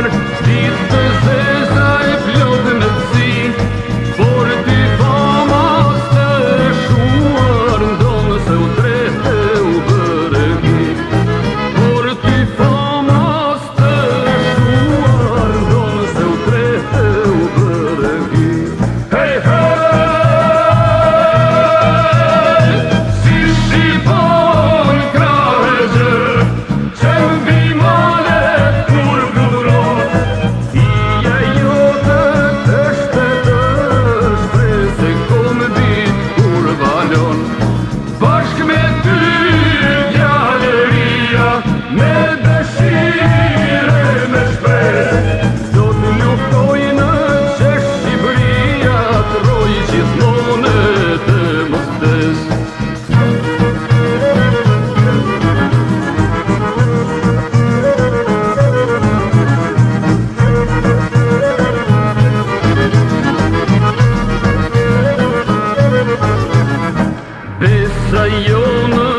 Ditë të Thank. yolunu